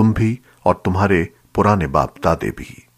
تم بھی اور تمہارے پرانے باپ دادے بھی۔